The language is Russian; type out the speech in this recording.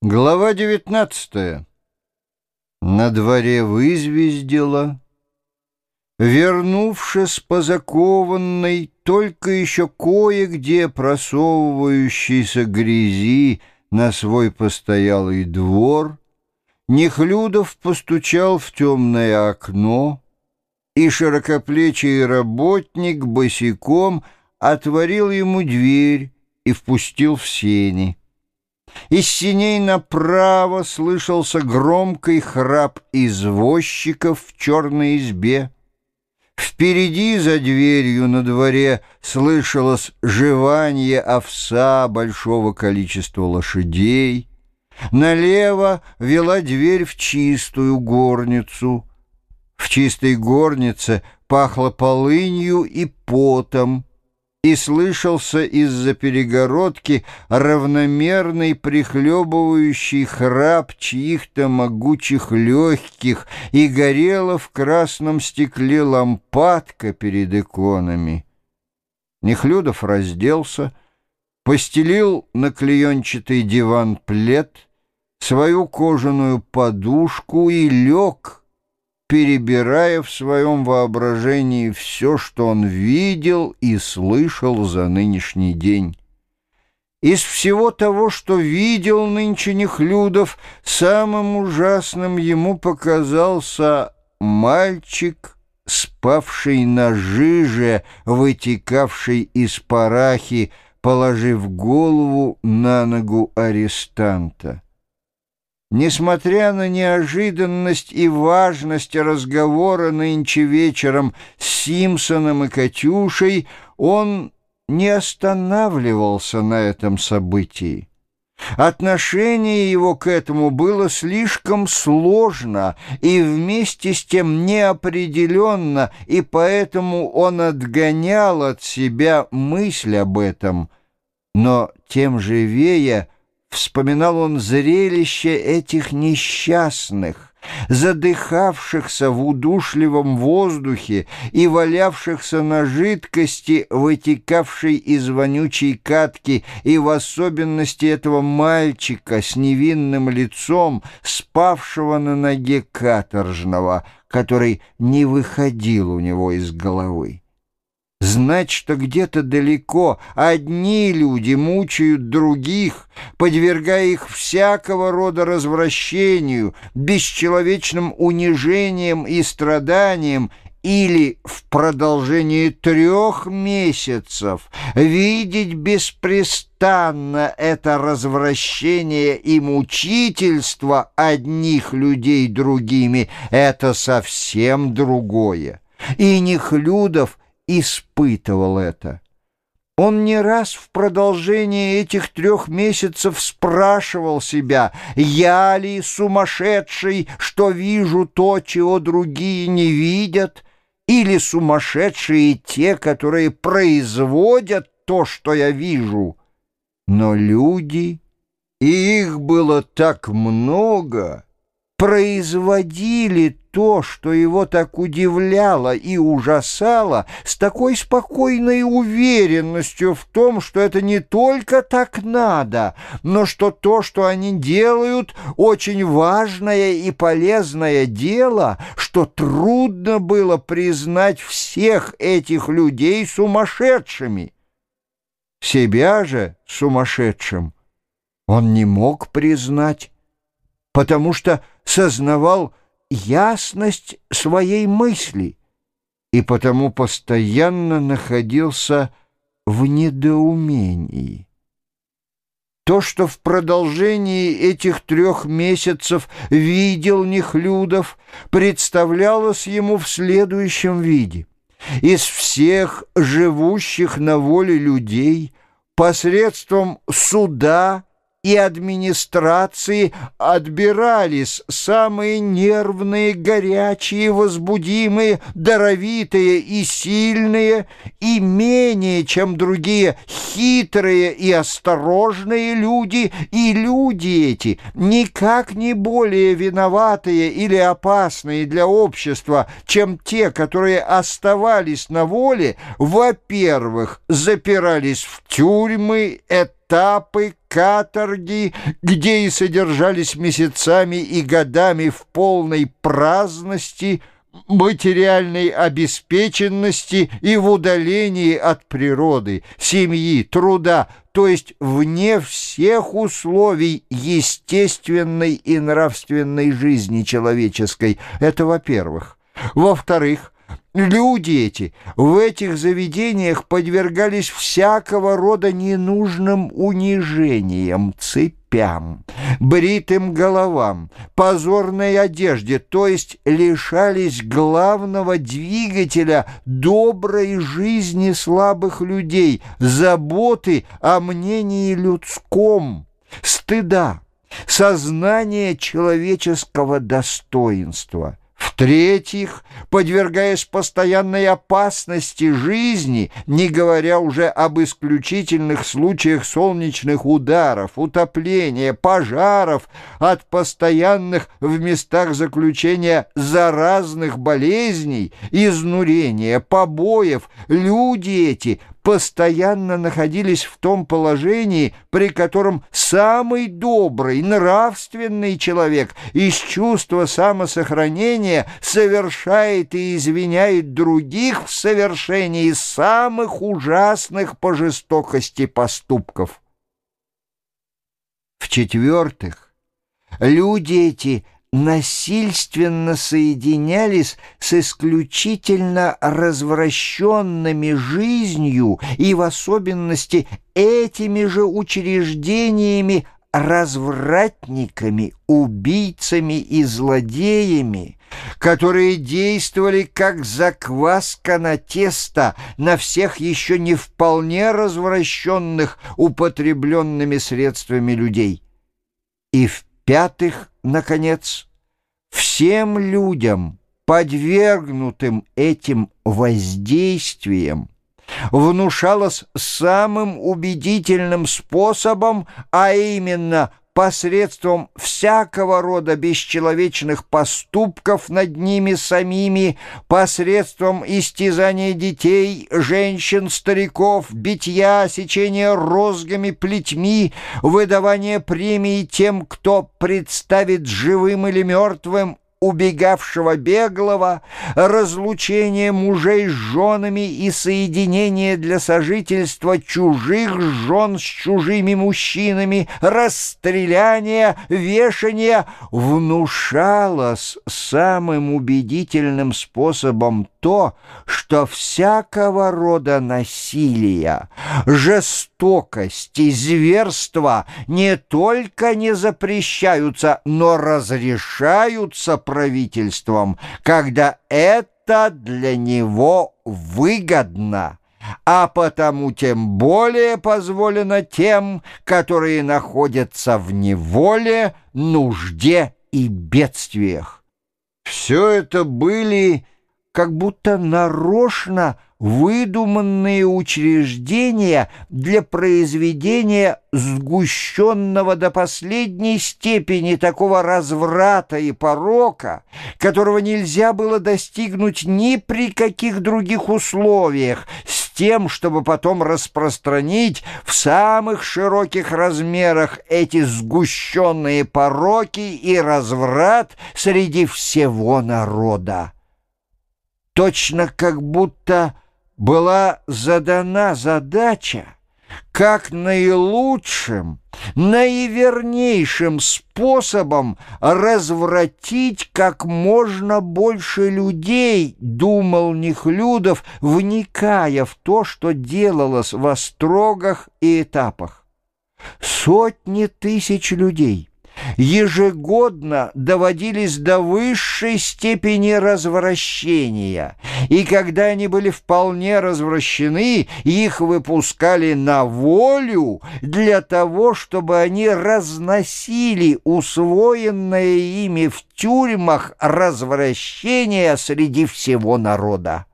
Глава 19 На дворе вызвездила, Вернувшись по закованной, Только еще кое-где просовывающейся грязи На свой постоялый двор, Нехлюдов постучал в темное окно, И широкоплечий работник босиком Отворил ему дверь и впустил в сени. Из синей направо слышался громкий храп извозчиков в черной избе. Впереди за дверью на дворе слышалось жевание овса большого количества лошадей. Налево вела дверь в чистую горницу. В чистой горнице пахло полынью и потом и слышался из-за перегородки равномерный прихлебывающий храп чьих-то могучих легких, и горела в красном стекле лампадка перед иконами. Нехлюдов разделся, постелил на клеенчатый диван плед, свою кожаную подушку и лег, перебирая в своем воображении все, что он видел и слышал за нынешний день. Из всего того, что видел нынче Нехлюдов, самым ужасным ему показался мальчик, спавший на жиже, вытекавший из парахи, положив голову на ногу арестанта. Несмотря на неожиданность и важность разговора нынче вечером с Симпсоном и Катюшей, он не останавливался на этом событии. Отношение его к этому было слишком сложно и вместе с тем неопределенно, и поэтому он отгонял от себя мысль об этом. Но тем живее Вспоминал он зрелище этих несчастных, задыхавшихся в удушливом воздухе и валявшихся на жидкости, вытекавшей из вонючей катки, и в особенности этого мальчика с невинным лицом, спавшего на ноге каторжного, который не выходил у него из головы. Знать, что где-то далеко одни люди мучают других, подвергая их всякого рода развращению, бесчеловечным унижением и страданиям, или в продолжении трех месяцев видеть беспрестанно это развращение и мучительство одних людей другими — это совсем другое. И Нехлюдов — испытывал это. Он не раз в продолжении этих трех месяцев спрашивал себя, я ли сумасшедший, что вижу то, чего другие не видят, или сумасшедшие те, которые производят то, что я вижу. Но люди, и их было так много, производили то, что его так удивляло и ужасало, с такой спокойной уверенностью в том, что это не только так надо, но что то, что они делают, очень важное и полезное дело, что трудно было признать всех этих людей сумасшедшими. Себя же сумасшедшим он не мог признать, потому что сознавал ясность своей мысли и потому постоянно находился в недоумении. То, что в продолжении этих трех месяцев видел Нехлюдов, представлялось ему в следующем виде. Из всех живущих на воле людей посредством суда и администрации отбирались самые нервные, горячие, возбудимые, даровитые и сильные, и менее, чем другие, хитрые и осторожные люди, и люди эти, никак не более виноватые или опасные для общества, чем те, которые оставались на воле, во-первых, запирались в тюрьмы, это этапы, каторги, где и содержались месяцами и годами в полной праздности – материальной обеспеченности и в удалении от природы, семьи, труда, то есть вне всех условий естественной и нравственной жизни человеческой. Это во-первых. Во-вторых, Люди эти в этих заведениях подвергались всякого рода ненужным унижениям, цепям, бритым головам, позорной одежде, то есть лишались главного двигателя доброй жизни слабых людей, заботы о мнении людском, стыда, сознания человеческого достоинства – в-третьих, подвергаясь постоянной опасности жизни, не говоря уже об исключительных случаях солнечных ударов, утопления, пожаров, от постоянных в местах заключения заразных болезней, изнурения, побоев, люди эти – постоянно находились в том положении, при котором самый добрый, нравственный человек из чувства самосохранения совершает и извиняет других в совершении самых ужасных по жестокости поступков. В-четвертых, люди эти – насильственно соединялись с исключительно развращенными жизнью и в особенности этими же учреждениями развратниками, убийцами и злодеями, которые действовали как закваска на тесто на всех еще не вполне развращенных употребленными средствами людей. И в-пятых, наконец, всем людям, подвергнутым этим воздействиям, внушалось самым убедительным способом, а именно посредством всякого рода бесчеловечных поступков над ними самими, посредством истязания детей, женщин, стариков, битья, сечения розгами, плетьми, выдавания премий тем, кто представит живым или мертвым, убегавшего беглого, разлучение мужей с женами и соединение для сожительства чужих жен с чужими мужчинами, расстреляние, вешание внушалось самым убедительным способом то, что всякого рода насилия, жестокость и зверство не только не запрещаются, но разрешаются правительством, когда это для него выгодно, а потому тем более позволено тем, которые находятся в неволе, нужде и бедствиях. Все это были как будто нарочно выдуманные учреждения для произведения сгущенного до последней степени такого разврата и порока, которого нельзя было достигнуть ни при каких других условиях, с тем, чтобы потом распространить в самых широких размерах эти сгущенные пороки и разврат среди всего народа. Точно как будто была задана задача, как наилучшим, наивернейшим способом развратить как можно больше людей, думал Нехлюдов, вникая в то, что делалось в острогах и этапах. Сотни тысяч людей ежегодно доводились до высшей степени развращения, и когда они были вполне развращены, их выпускали на волю для того, чтобы они разносили усвоенное ими в тюрьмах развращение среди всего народа.